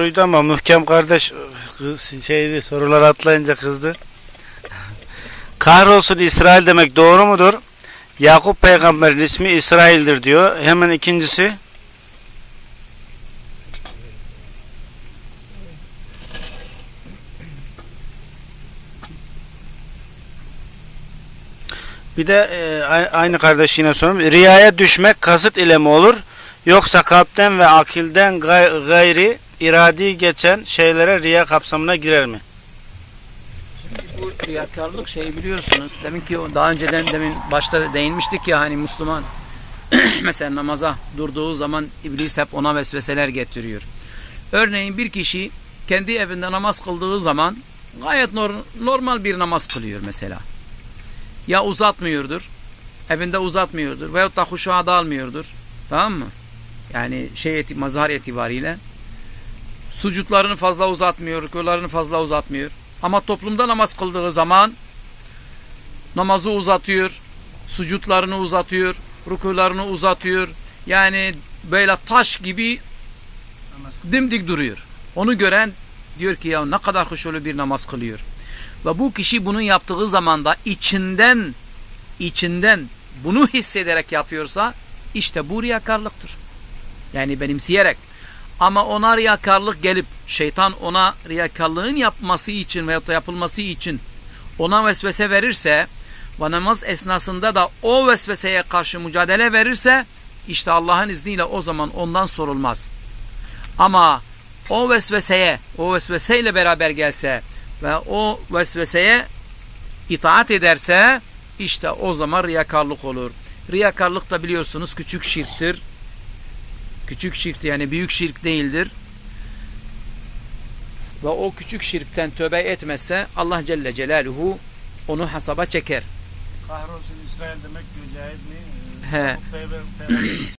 Duydu ama Muhkem kardeş kız- şeydi sorular atlayınca kızdı. Kahrolsun İsrail demek doğru mudur? Yakup peygamberin ismi İsrail'dir diyor. Hemen ikincisi. Bir de e, aynı kardeş yine sorum. Riyaya düşmek kasıt ile mi olur? Yoksa kalpten ve akilden gay- gayri iradi geçen şeylere riya kapsamına girer mi? Şimdi bu riyakarlık şeyi biliyorsunuz. Demin ki daha önceden demin başta değinmiştik ya hani Müslüman mesela namaza durduğu zaman iblis hep ona vesveseler getiriyor. Örneğin bir kişi kendi evinde namaz kıldığı zaman gayet nor- normal bir namaz kılıyor mesela. Ya uzatmıyordur, evinde uzatmıyordur veyahut da huşuğa dalmıyordur. Tamam mı? Yani şey eti, mazhar itibariyle sucutlarını fazla uzatmıyor, rükularını fazla uzatmıyor. Ama toplumda namaz kıldığı zaman namazı uzatıyor, sucutlarını uzatıyor, rukularını uzatıyor. Yani böyle taş gibi dimdik duruyor. Onu gören diyor ki ya ne kadar huşulu bir namaz kılıyor. Ve bu kişi bunu yaptığı zaman da içinden içinden bunu hissederek yapıyorsa işte bu riyakarlıktır. Yani benimseyerek. Ama ona riyakarlık gelip şeytan ona riyakarlığın yapması için veyahut da yapılması için ona vesvese verirse ve namaz esnasında da o vesveseye karşı mücadele verirse işte Allah'ın izniyle o zaman ondan sorulmaz. Ama o vesveseye, o vesveseyle beraber gelse ve o vesveseye itaat ederse işte o zaman riyakarlık olur. Riyakarlık da biliyorsunuz küçük şirktir. Küçük şirk yani büyük şirk değildir. Ve o küçük şirkten tövbe etmezse Allah Celle Celaluhu onu hasaba çeker. Kahrolsun İsrail demek mücahit mi? He.